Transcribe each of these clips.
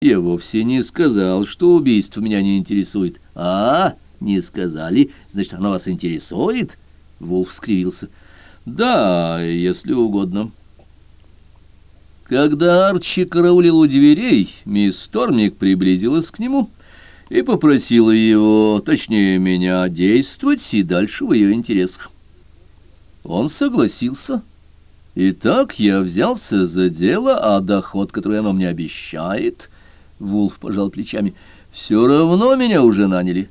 Я вовсе не сказал, что убийство меня не интересует. А, не сказали, значит, оно вас интересует? Вулф скривился. Да, если угодно. Когда Арчи караулил у дверей, мисс Тормик приблизилась к нему и попросила его, точнее меня, действовать и дальше в ее интересах. Он согласился. И так я взялся за дело, а доход, который оно мне обещает, Вулф пожал плечами, все равно меня уже наняли.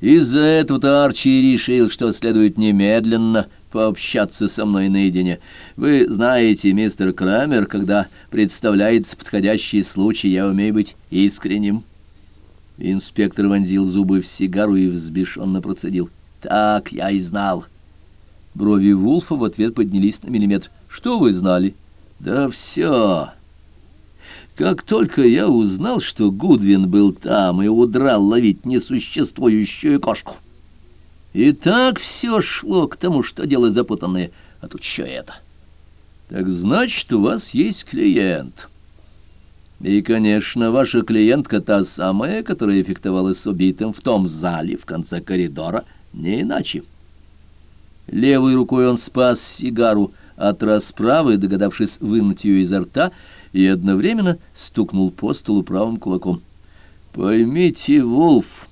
Из-за этого-то Арчи решил, что следует немедленно пообщаться со мной наедине. Вы знаете, мистер Крамер, когда представляется подходящий случай, я умею быть искренним. Инспектор вонзил зубы в сигару и взбешенно процедил. «Так я и знал». Брови Вулфа в ответ поднялись на миллиметр. «Что вы знали?» «Да все. Как только я узнал, что Гудвин был там и удрал ловить несуществующую кошку». И так все шло к тому, что дело запутанное, а тут что это? Так значит, у вас есть клиент. И, конечно, ваша клиентка та самая, которая эффектовала с убитым в том зале в конце коридора, не иначе. Левой рукой он спас сигару от расправы, догадавшись вынуть ее изо рта, и одновременно стукнул по столу правым кулаком. «Поймите, Волф,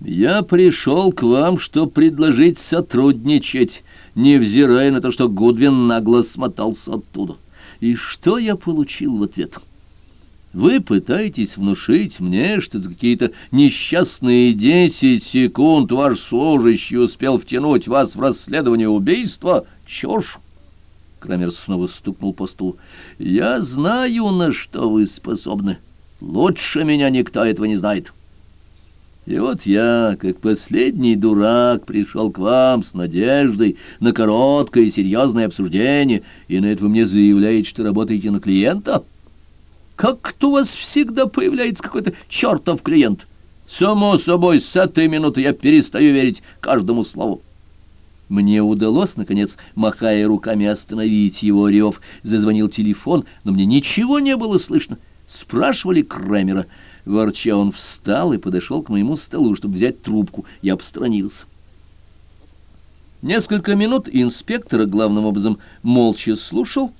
я пришел к вам, чтобы предложить сотрудничать, невзирая на то, что Гудвин нагло смотался оттуда. И что я получил в ответ?» Вы пытаетесь внушить мне, что за какие-то несчастные десять секунд ваш служащий успел втянуть вас в расследование убийства? Чушь! Крамер снова стукнул по стулу. Я знаю, на что вы способны. Лучше меня никто этого не знает. И вот я, как последний дурак, пришел к вам с надеждой на короткое и серьезное обсуждение, и на это вы мне заявляете, что работаете на клиента — как-то у вас всегда появляется какой-то чертов клиент. Само собой, с этой минуты я перестаю верить каждому слову. Мне удалось, наконец, махая руками, остановить его рев. Зазвонил телефон, но мне ничего не было слышно. Спрашивали Крамера. Ворча он встал и подошел к моему столу, чтобы взять трубку. Я обстранился. Несколько минут инспектора, главным образом, молча слушал,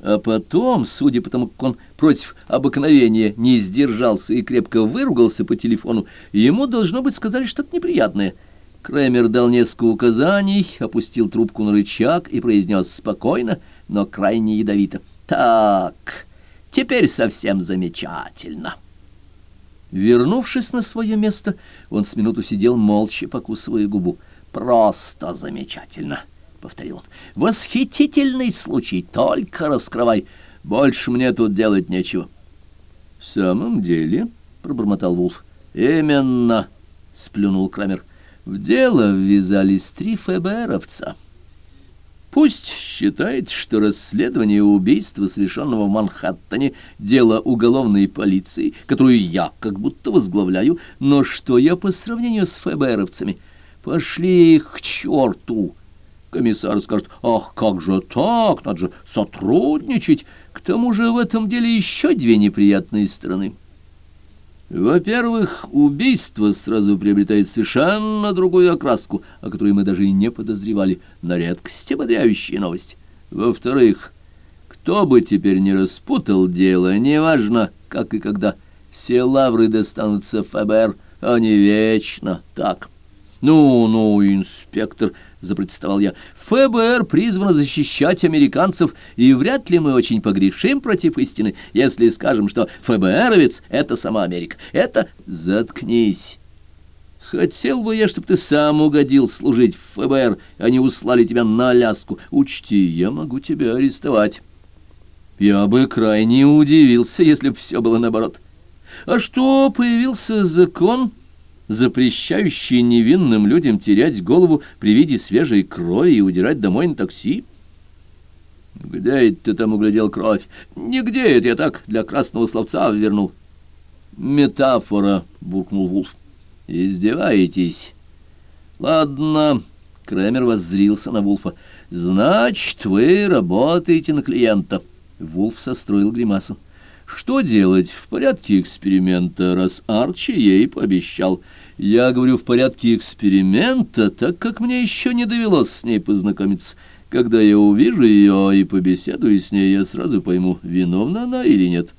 а потом, судя по тому, как он против обыкновения не сдержался и крепко выругался по телефону, ему, должно быть, сказали что-то неприятное. Кремер дал несколько указаний, опустил трубку на рычаг и произнес спокойно, но крайне ядовито. «Так, теперь совсем замечательно». Вернувшись на свое место, он с минуту сидел молча, покусывая губу. «Просто замечательно». — повторил он. — Восхитительный случай, только раскрывай. Больше мне тут делать нечего. — В самом деле, — пробормотал Вулф. — Именно, — сплюнул Крамер. — В дело ввязались три ФБРовца. Пусть считает, что расследование убийства, совершенного в Манхэттене, дело уголовной полиции, которую я как будто возглавляю, но что я по сравнению с ФБРовцами? Пошли их к черту! Комиссар скажет, ах, как же так, надо же сотрудничать. К тому же в этом деле еще две неприятные стороны. Во-первых, убийство сразу приобретает совершенно другую окраску, о которой мы даже и не подозревали, на редкость ободряющая новость. Во-вторых, кто бы теперь не распутал дело, неважно, как и когда, все лавры достанутся ФБР, а не вечно так. «Ну, ну, инспектор», — запротестовал я, — «ФБР призвано защищать американцев, и вряд ли мы очень погрешим против истины, если скажем, что ФБРовец — это сама Америка. Это... Заткнись». Хотел бы я, чтобы ты сам угодил служить в ФБР, а не услали тебя на Аляску. Учти, я могу тебя арестовать. Я бы крайне удивился, если бы все было наоборот. А что, появился закон запрещающий невинным людям терять голову при виде свежей крови и удирать домой на такси? Где это ты там углядел кровь? Нигде это я так для красного словца вернул. Метафора, буркнул Вулф. Издеваетесь? Ладно, Кремер воззрился на Вулфа. Значит, вы работаете на клиента. Вулф состроил гримасу. Что делать в порядке эксперимента, раз Арчи ей пообещал? Я говорю в порядке эксперимента, так как мне еще не довелось с ней познакомиться. Когда я увижу ее и побеседую с ней, я сразу пойму, виновна она или нет».